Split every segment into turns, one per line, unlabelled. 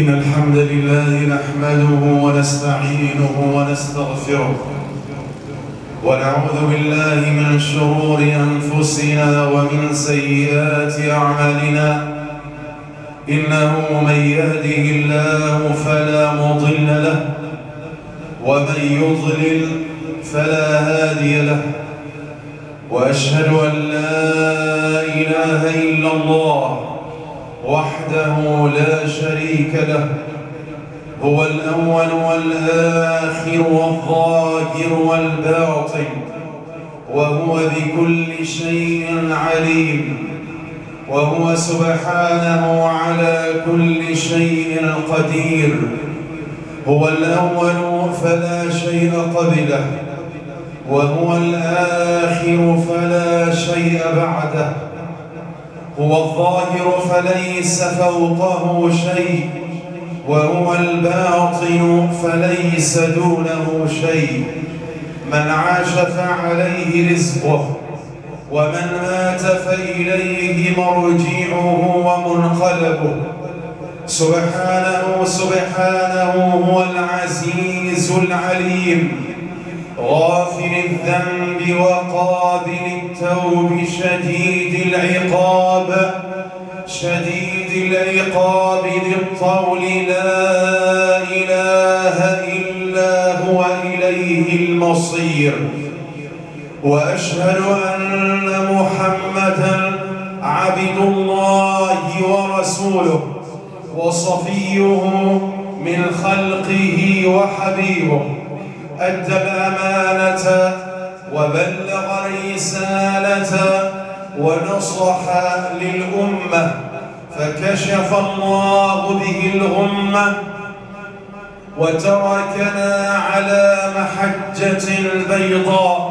إن الحمد لله نحمده ونستعينه ونستغفره. ونعوذ بالله من شرور أنفسنا ومن سيئات أعمالنا. إنه من يهده الله فلا مضل له ومن يضلل فلا هادي له. وأشهد أن لا إله إلا الله وحده لا شريك له هو الأول والآخر والظاهر والباطن وهو بكل شيء عليم وهو سبحانه على كل شيء قدير هو الأول فلا شيء قبله وهو الآخر فلا شيء بعده. هو الظاهر فليس فوقه شيء وهو الباطن فليس دونه شيء. من عاش فعليه رزقه ومن مات فإليه مرجعه ومنقلبه. سبحانه سبحانه هو العزيز العليم. غافل الذنب وقابل التوب شديد العقاب شديد العقاب للطول لا إله إلا هو إليه المصير. وأشهد أن محمدا عبد الله ورسوله وصفيه من خلقه وحبيبه. أدى الأمانة وبلغ الرسالة ونصح للأمة فكشف الله به الغمة وتركنا على محجة بيضاء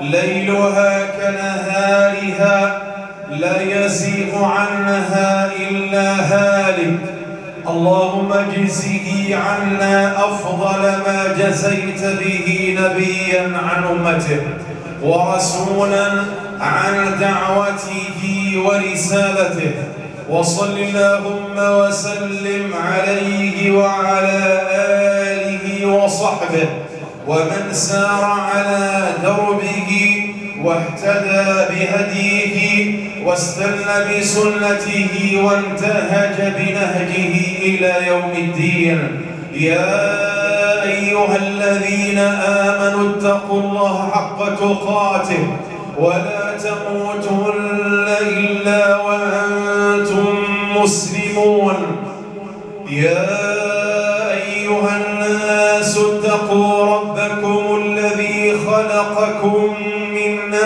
ليلها كنهارها لا يزيغ عنها إلا هالك. اللهم اجزه عنا أفضل ما جزيت به نبيا عن أمته ورسولا عن دعوته ورسالته. وصل اللهم وسلم عليه وعلى آله وصحبه. ومن سار على دربه واهتدى بهديه واستنى بسنته وانتهج بنهجه إلى يوم الدين. يا أيها الذين آمنوا اتقوا الله حق تقاته ولا تموتن إلا وأنتم مسلمون. يا أيها الناس اتقوا ربكم الذي خلقكم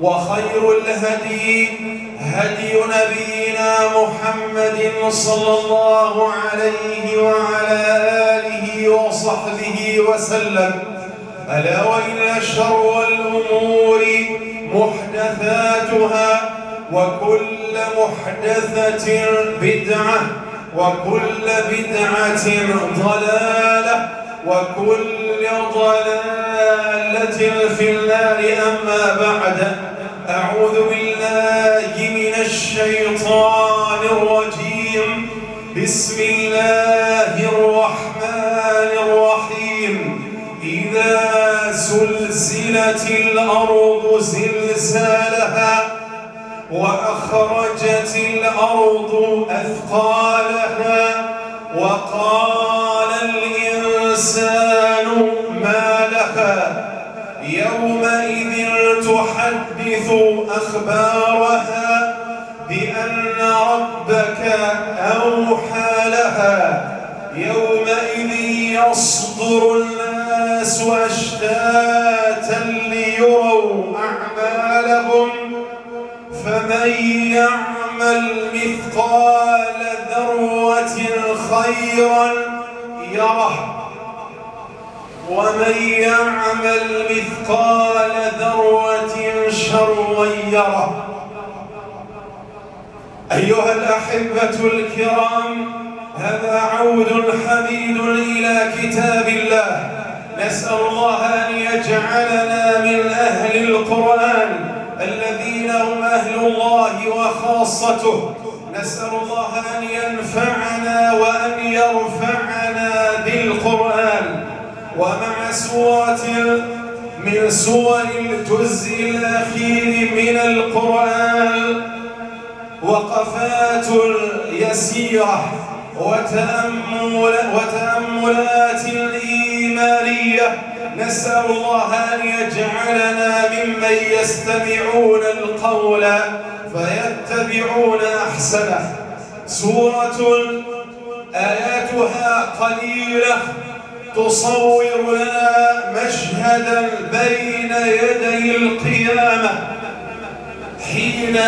وخير الهدي هدي نبينا محمد صلى الله عليه وعلى آله وصحبه وسلم. ألا وإن شر الأمور محدثاتها وكل محدثة بدعة وكل بدعة ضلالة. وكل ضلالة في النار أما بعد. أعوذ بالله من الشيطان الرجيم. بسم الله الرحمن الرحيم. إذا زلزلت الأرض زلزالها وأخرجت الأرض أثقالها وقال الإنسان ما لها يومئذ تحدث أخبارها بأن ربك أوحى لها. يومئذ يصدر الناس أشتاتا ليروا أعمالهم. فمن يعمل مثقال ذروة خيرا يره ومن يعمل مثقال ذروة شرا يره. أيها الأحبة الكرام هذا عود حميد إلى كتاب الله. نسأل الله أن يجعلنا من أهل القرآن الذين هم أهل الله وخاصته. نسأل الله أن ينفعنا وأن يرفعنا بالقرآن. ومع سورة من سور الجزء الأخير من القرآن وقفات يسيرة وتأمل وتأملات إيمانية نسأل الله أن يجعلنا ممن يستمعون القول فيتبعون أحسنه. سورة آياتها قليلة. تصور لنا مشهدا بين يدي القيامة حين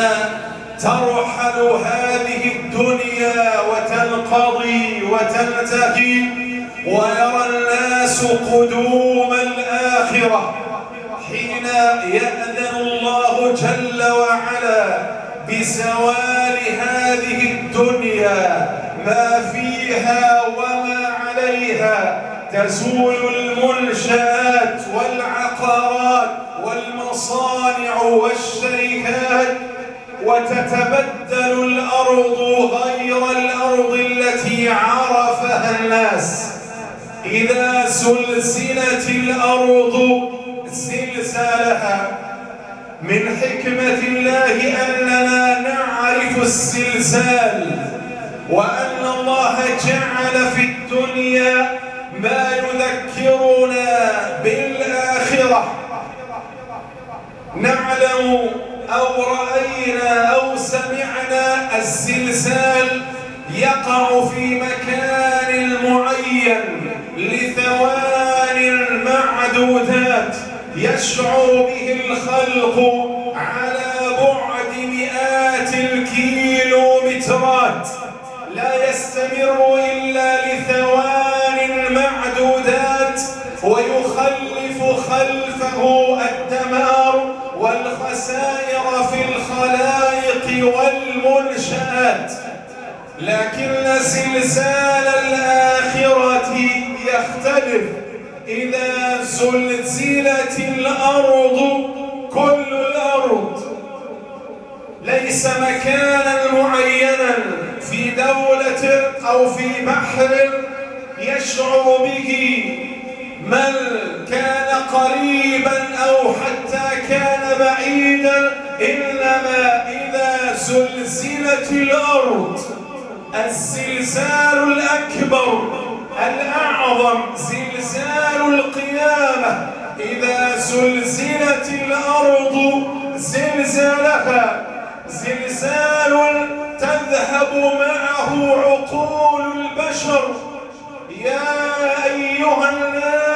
ترحل هذه الدنيا وتنقضي وتنتهي ويرى الناس قدوم الآخرة حين يأذن الله جل وعلا بزوال هذه الدنيا ما فيها وما عليها تزول المنشآت والعقارات والمصانع والشركات وتتبدل الأرض غير الأرض التي عرفها الناس. إذا سلسلت الأرض زلزالها من حكمة الله أننا نعرف الزلزال وأن الله جعل في الدنيا ما يذكرنا بالآخرة. نعلم أو رأينا أو سمعنا الزلزال يقع في مكان معين لثوان معدودات يشعر به الخلق على بعد مئات الكيلومترات. لا يستمر إلا ويخلف خلفه الدمار والخسائر في الخلائق والمنشآت. لكن زلزال الآخرة يختلف. إذا زلزلت الأرض كل الأرض. ليس مكانا معينا في دولة أو في بحر يشعر به من كان قريبا أو حتى كان بعيدا إنما إذا زلزلت الأرض الزلزال الأكبر الأعظم زلزال القيامة. إذا زلزلت الأرض زلزالها زلزال تذهب معه عقول البشر. يا أيها الناس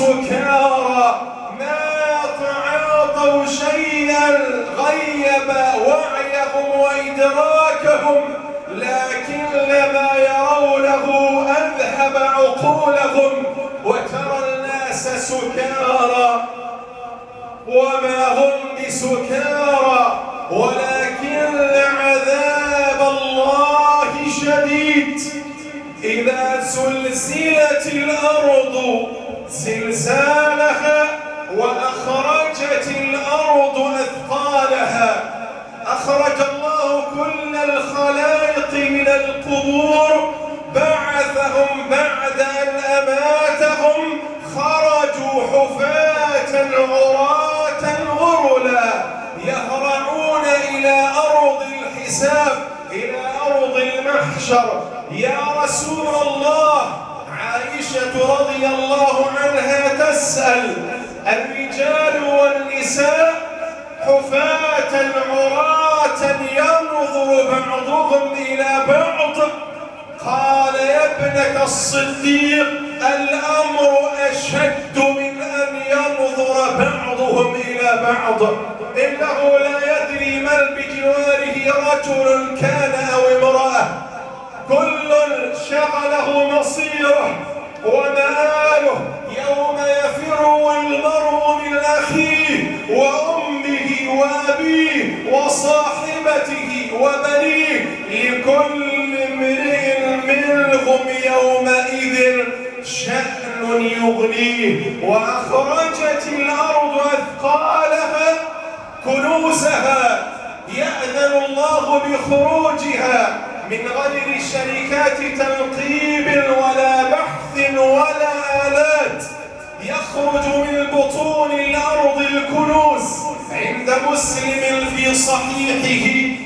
هم بسكارى ما تعاطوا شيئا غيب وعيهم وإدراكهم لكن ما يرونه أذهب عقولهم. وترى الناس سكارى. وما هم بسكارى. ولكن عذاب الله شديد. إذا زلزلت الأرض زلزالها تسأل الرجال والنساء حفاة عراة ينظر بعضهم إلى بعض. قال يا ابنة الصديق الأمر أشد من أن ينظر بعضهم إلى بعض. إنه لا يدري من بجواره رجل كان أو امرأة. كل شغله مصيره. يغنيه وأخرجت الأرض أثقالها كنوزها يأذن الله بخروجها من غير شركات تنقيب ولا بحث ولا آلات. يخرج من بطون الأرض الكنوز عند مسلم في صحيحه.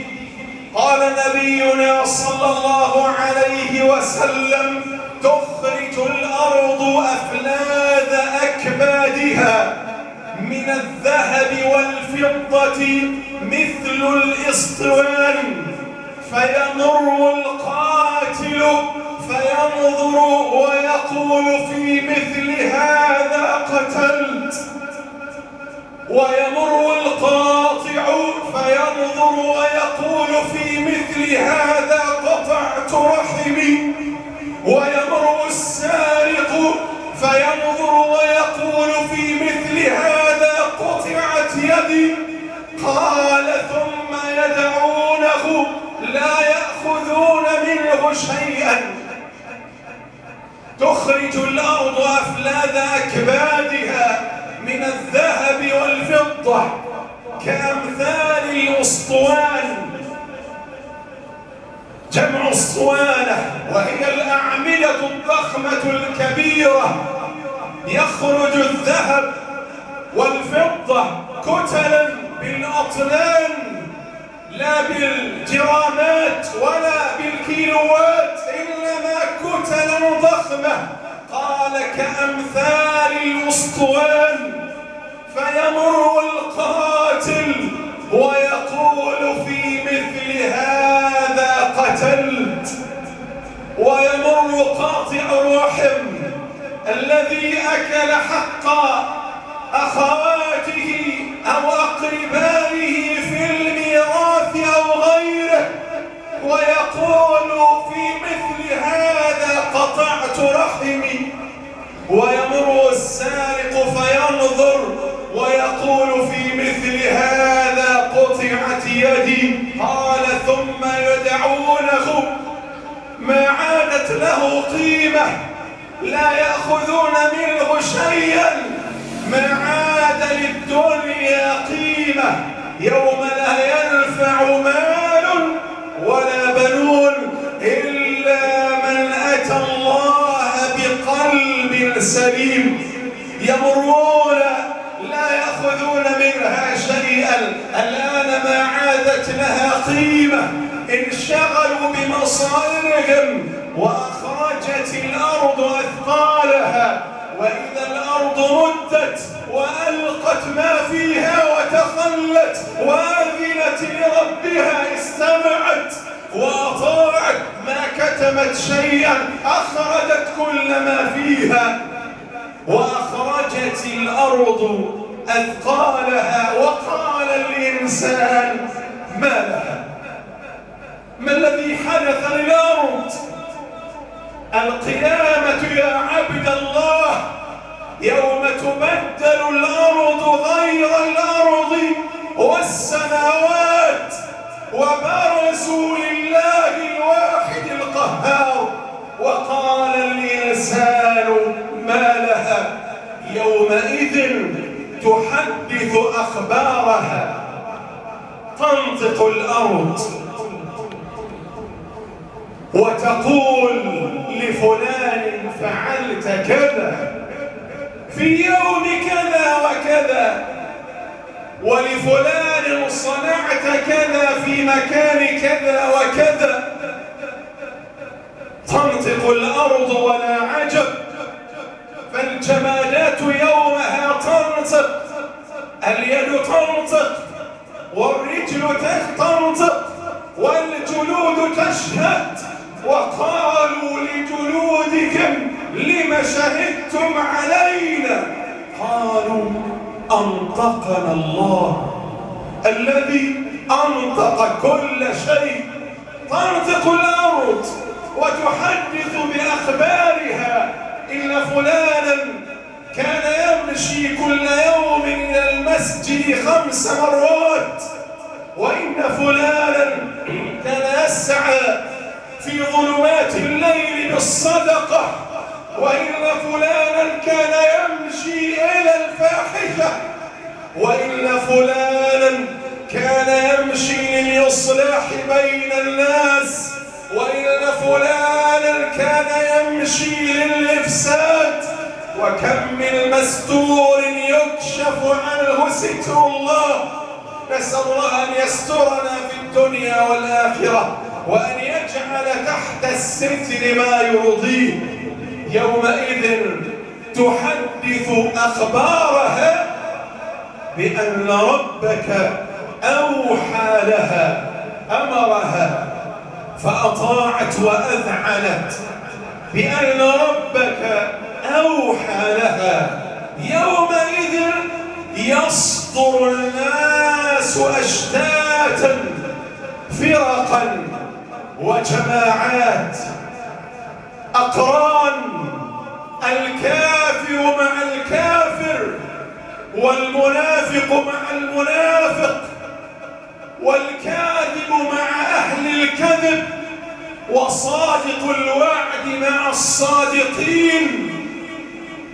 قال نبينا صلى الله عليه وسلم الأرض أفلاذ أكبادها من الذهب والفضة مثل الإسطوان. فيمر القاتل فينظر ويقول في مثل هذا قتلت. ويمر القاطع فينظر ويقول في مثل هذا تخرج الأرض أفلاذ أكبادها من الذهب والفضة كأمثال الأسطوان. جمع اسطوانة وهي الأعمدة الضخمة الكبيرة. يخرج الذهب والفضة كتلا بالأطنان لا بالجرامات ولا بالكيلوات إنما كتلا ضخمة قال كأمثال الأسطوان فيمر القاتل ويقول في مثل هذا قتلت ويمر قاطع الرحم الذي أكل حق أخواته أو أقربائه في الميراث أو غيره. ويقول في مثل هذا قطعت رحمي ويمر السارق فينظر ويقول في مثل هذا قطعت يدي قال ثم يدعونه ما عادت له قيمة لا يأخذون منه شيئا ما عاد للدنيا قيمة يوم لا ينفع مال بقلب سليم يمرون لا يأخذون منها شيئا الآن ما عادت لها قيمة. انشغلوا بمصائرهم وأخرجت الأرض أثقالها. وإذا الأرض مدت وألقت ما فيها وتخلت وأذنت لربها استمعت وأطاعت ما كتمت شيئا أخرجت كل ما فيها. وأخرجت الأرض أثقالها وقال الإنسان ما لها؟ ما الذي حدث للأرض القيامة تحدث أخبارها. تنطق الأرض. وتقول لفلان فعلت كذا. في يوم كذا وكذا. ولفلان صنعت كذا في مكان كذا وكذا. تنطق الأرض ولا عجب. فالجمادات يومها تنطق. اليد تنطق والرجل تنطق والجلود تشهد وقالوا لجلودكم لم شهدتم علينا قالوا أنطقنا الله الذي أنطق كل شيء تنطق الأرض وتحدث بأخبارها إن فلانا كان يمشي كل يوم إلى المسجد خمس مرات. وإن فلانا كان يسعى في ظلمات الليل بالصدقة. وإن فلانا كان يمشي إلى الفاحشة. وإن فلانا كان يمشي للإصلاح بين الناس. وإن فلانا كان يمشي للإفساد. وكم من مستور يكشف عنه ستر الله. نسأل الله أن يسترنا في الدنيا والآخرة وأن يجعل تحت الستر ما يرضيه. يومئذ تحدث أخبارها بأن ربك أوحى لها أمرها فأطاعت وأذعنت بأن ربك أوحى لها يومئذ يصدر الناس أشتاتا فرقا وجماعات. أقران الكافر مع الكافر والمنافق مع المنافق والكاذب مع أهل الكذب وصادق الوعد مع الصادقين.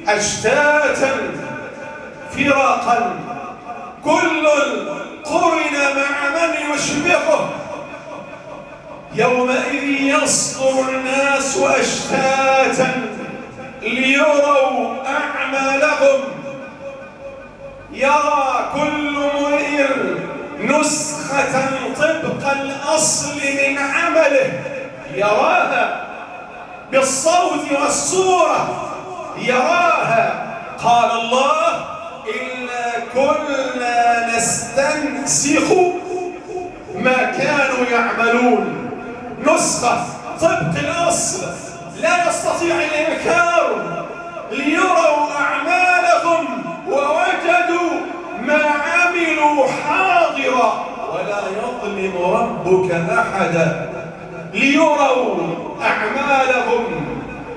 أشتاتا فرقا كل قرن مع من يشبهه. يومئذ يصدر الناس أشتاتا ليروا أعمالهم. يرى كل مرئ نسخة طبق الأصل من عمله. يراها بالصوت والصورة. يراها. قال الله إنا كنا نستنسخ ما كانوا يعملون. نسخة. طبق الأصل. لا يستطيع الإنكار. ليروا أعمالهم ووجدوا ما عملوا حاضرا. ولا يظلم ربك أحدا. ليروا أعمالهم.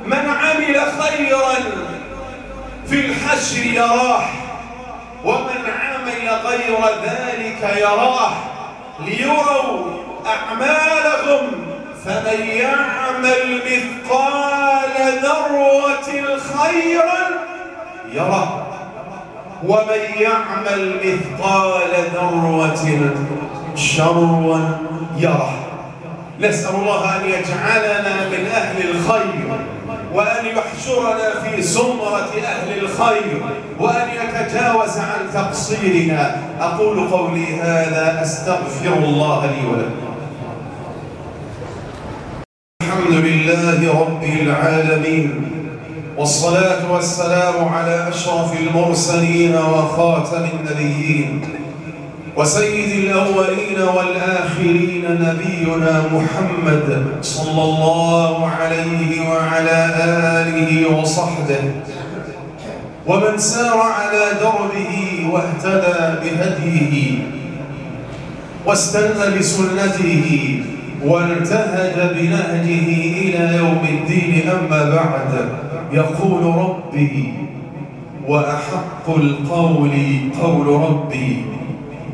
من عمل خيرا في الحشر يراه ومن عمل غير ذلك يراه ليروا أعمالهم فمن يعمل مثقال ذرة خيرا يرى. ومن يعمل مثقال ذرة شرا يرى. نسأل الله أن يجعلنا من أهل الخير. وأن يحشرنا في زمرة أهل الخير وأن يتجاوز عن تقصيرنا. أقول قولي هذا أستغفر الله لي ولكم. الحمد لله رب العالمين والصلاة والسلام على أشرف المرسلين وخاتم النبيين. وسيد الأولين والآخرين نبينا محمد صلى الله عليه وعلى آله وصحبه. ومن سار على دربه واهتدى بهديه واستنى بسنته وانتهج بنهجه إلى يوم الدين. أما بعد يقول ربي وأحق القول قول ربي.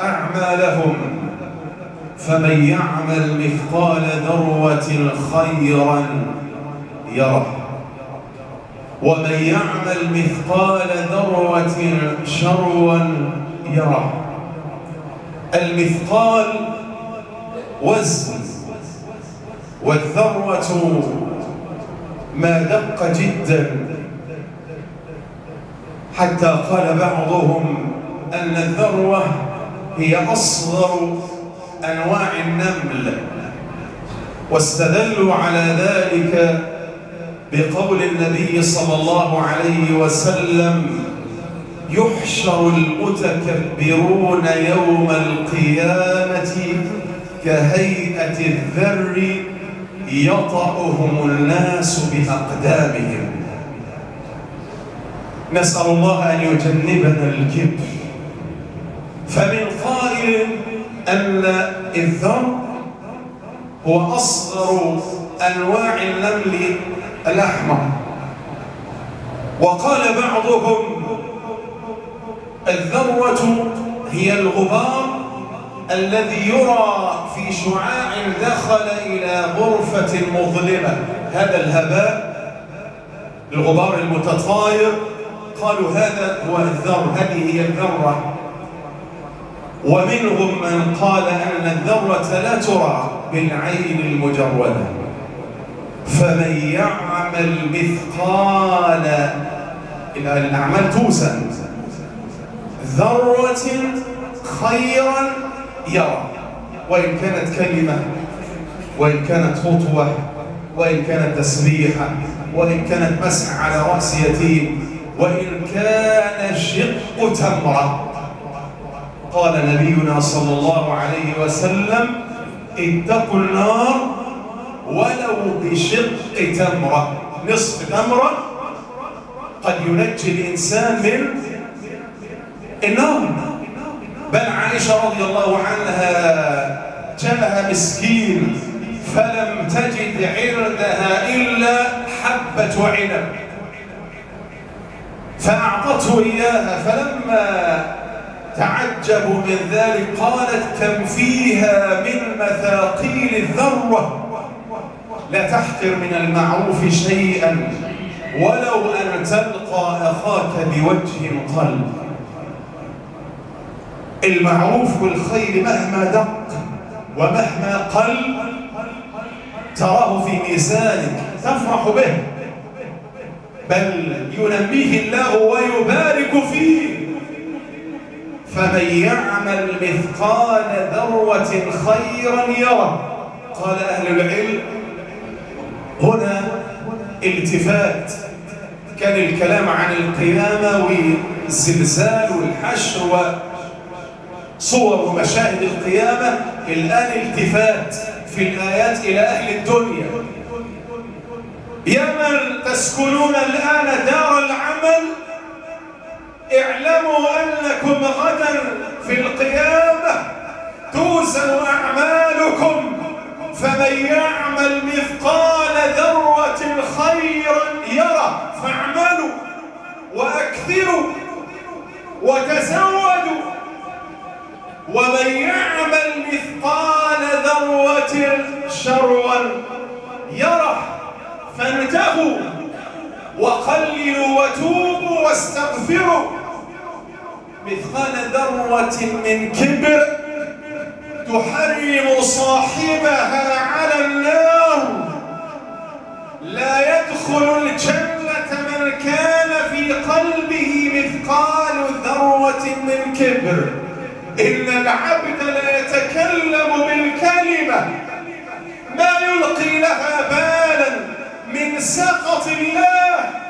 أعمالهم فمن يعمل مثقال ذروة خيرا يره. ومن يعمل مثقال ذروة شروا يره. المثقال وزن والذروة ما دق جدا. حتى قال بعضهم أن الذروة هي أصغر أنواع النمل واستدلوا على ذلك بقول النبي صلى الله عليه وسلم يحشر المتكبرون يوم القيامة كهيئة الذر يطأهم الناس بأقدامهم. نسأل الله أن يجنبنا الكبر. فمن قائل أن الذر هو أصغر أنواع النمل الأحمر. وقال بعضهم الذروة هي الغبار الذي يرى في شعاع دخل إلى غرفة مظلمة. هذا الهباء الغبار المتطاير. قالوا هذا هو الذر هذه هي الذرة. ومنهم من قال أن الذرة لا ترى بالعين المجردة. فمن يعمل مثقال الأعمال توسن ذرة خيرا يرى. وإن كانت كلمة وإن كانت خطوة وإن كانت تسبيحة وإن كانت مسح على رأس يتيم وإن كان شق تمرة. قال نبينا صلى الله عليه وسلم اتقوا النار ولو بشق تمرة. نصف تمرة قد ينجي الإنسان من النار بل عائشة رضي الله عنها جاءها مسكين فلم تجد عردها إلا حبة عنب. فأعطته إياها فلما تعجبوا من ذلك قالت كم فيها من مثاقيل الذرة. لا تحقر من المعروف شيئا ولو أن تلقى أخاك بوجه قلب. المعروف والخير مهما دق ومهما قل تراه في ميزانك تفرح به بل ينميه الله ويبارك فيه. فمن يعمل مثقال ذروة خيرا يره. قال أهل العلم هنا التفات كان الكلام عن القيامة والزلزال والحشر وصور ومشاهد القيامة. الآن التفات في الآيات إلى أهل الدنيا. يا من تسكنون الآن دار العمل؟ اعلموا أنكم غدا في القيامة توزن أعمالكم فمن يعمل مثقال ذرة خيرا يرى فاعملوا وأكثروا وتزودوا ومن يعمل مثقال ذروة شرا يره فانتهوا وقللوا وتوبوا واستغفروا مثقال ذرة من كبر تحرم صاحبها على النار. لا يدخل الجنة من كان في قلبه مثقال ذروة من كبر. إن العبد لا يتكلم بالكلمة. ما يلقي لها بالا من سخط الله.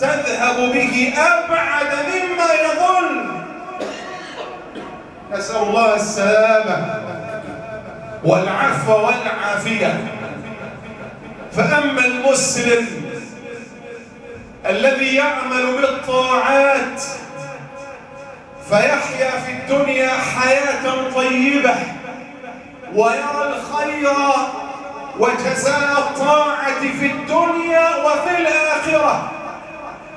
تذهب به أبعد مما يظن. نسأل الله السلامة والعفو والعافية. فأما المسلم الذي يعمل بالطاعات فيحيا في الدنيا حياة طيبة ويرى الخير وجزاء الطاعة في الدنيا وفي الآخرة.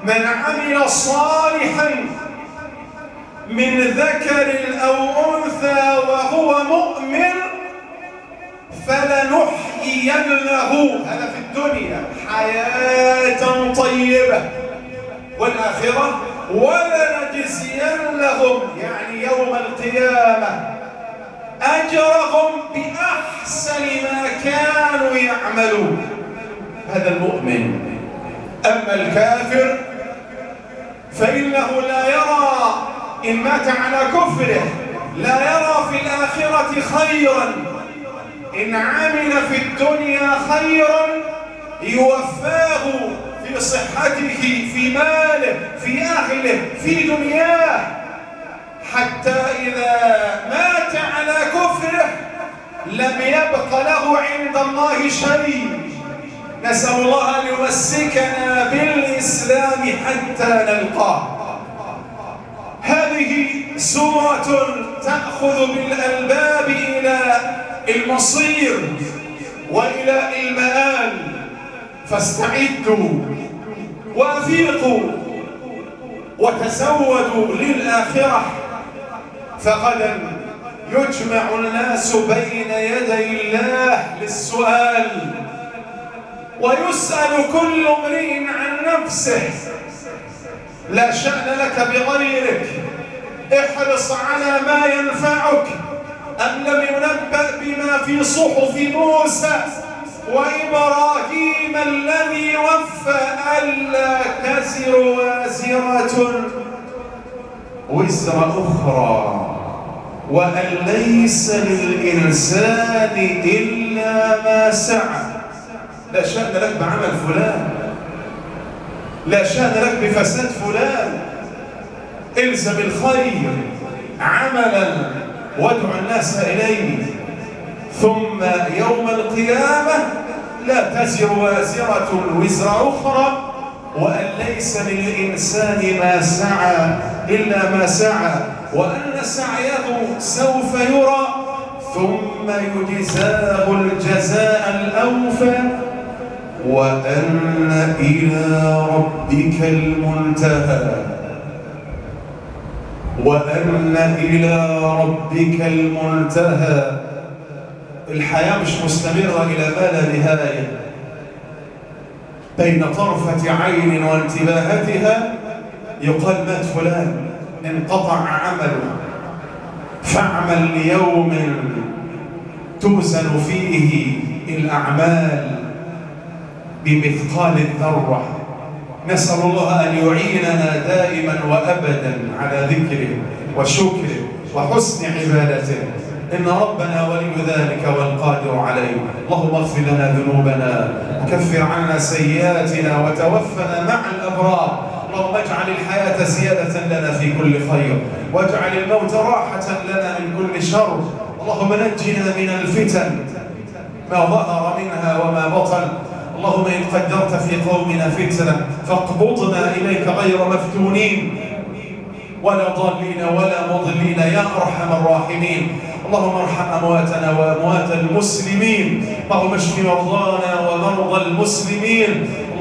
من عمل صالحا من ذكر أو أنثى وهو مؤمن فلنحيينه. هذا في الدنيا. حياة طيبة. والآخرة ولنجزينهم. يعني يوم القيامة أجرهم بأحسن ما كانوا يعملون. هذا المؤمن. أما الكافر فإنه لا يرى إن مات على كفره لا يرى في الآخرة خيرا. إن عمل في الدنيا خيرا يوفاه في صحته في ماله في أهله في دنياه. حتى إذا مات على كفره لم يبق له عند الله شيء. نسأل الله أن يمسكنا بالإسلام حتى نلقاه. هذه سورة تأخذ بالألباب إلى المصير وإلى المآل. فاستعدوا وأفيقوا وتزودوا للآخرة. فغدا يجمع الناس بين يدي الله للسؤال. ويسأل كل امرئ عن نفسه لا شأن لك بغيرك. احرص على ما ينفعك. أم لم ينبأ بما في صحف موسى وإبراهيم الذي وفى ألا تزر وازرة؟ وزر أخرى وأن ليس للإنسان إلا ما سعى. لا شأن لك بعمل فلان. لا شأن لك بفساد فلان. الزم الخير عملا وادع الناس إليه. ثم يوم القيامة لا تزر وازرة وزر أخرى وأن ليس للإنسان ما سعى إلا ما سعى وأن سعيه سوف يرى. ثم يجزاه الجزاء الأوفى وأن إلى ربك المنتهى. وأن إلى ربك المنتهى. الحياة مش مستمرة إلى ما لا نهاية. بين طرفة عين وانتباهتها يقال مات فلان انقطع عمله. فاعمل ليوم توزن فيه الأعمال. بمثقال الذرة نسأل الله أن يعيننا دائما وأبدا على ذكره وشكره وحسن عبادته إن ربنا ولي ذلك والقادر عليه. اللهم اغفر لنا ذنوبنا وكفر عنا سيئاتنا وتوفنا مع الأبرار. اللهم اجعل الحياة زيادة لنا في كل خير واجعل الموت راحة لنا من كل شر. اللهم نجنا من الفتن ما ظهر منها وما بطن. اللهم إن قدرت في قومنا فتنة فاقبضنا إليك غير مفتونين. ولا ضالين ولا مضلين يا أرحم الراحمين. اللهم ارحم أمواتنا وأموات المسلمين. اللهم اشف مرضانا ومرضى المسلمين.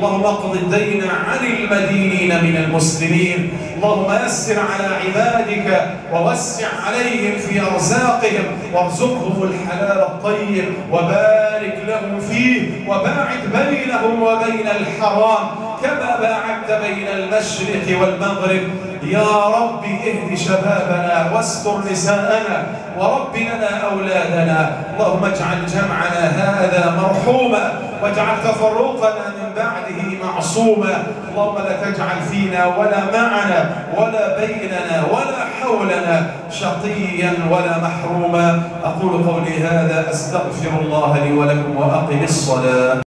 اللهم اقض الدين عن المدينين من المسلمين. اللهم يسر على عبادك ووسع عليهم في أرزاقهم. وارزقهم الحلال الطيب وبارك لهم فيه وباعد بينهم وبين الحرام. كما باعدت بين المشرق والمغرب. يا رب اهد شبابنا واستر نساءنا ورب لنا أولادنا. اللهم اجعل جمعنا هذا مرحوما. واجعل تفرقنا من بعده معصوما. اللهم لا تجعل فينا ولا معنا ولا بيننا ولا حولنا شقيا ولا محروما. أقول قولي هذا أستغفر الله لي ولكم وأقم الصلاة.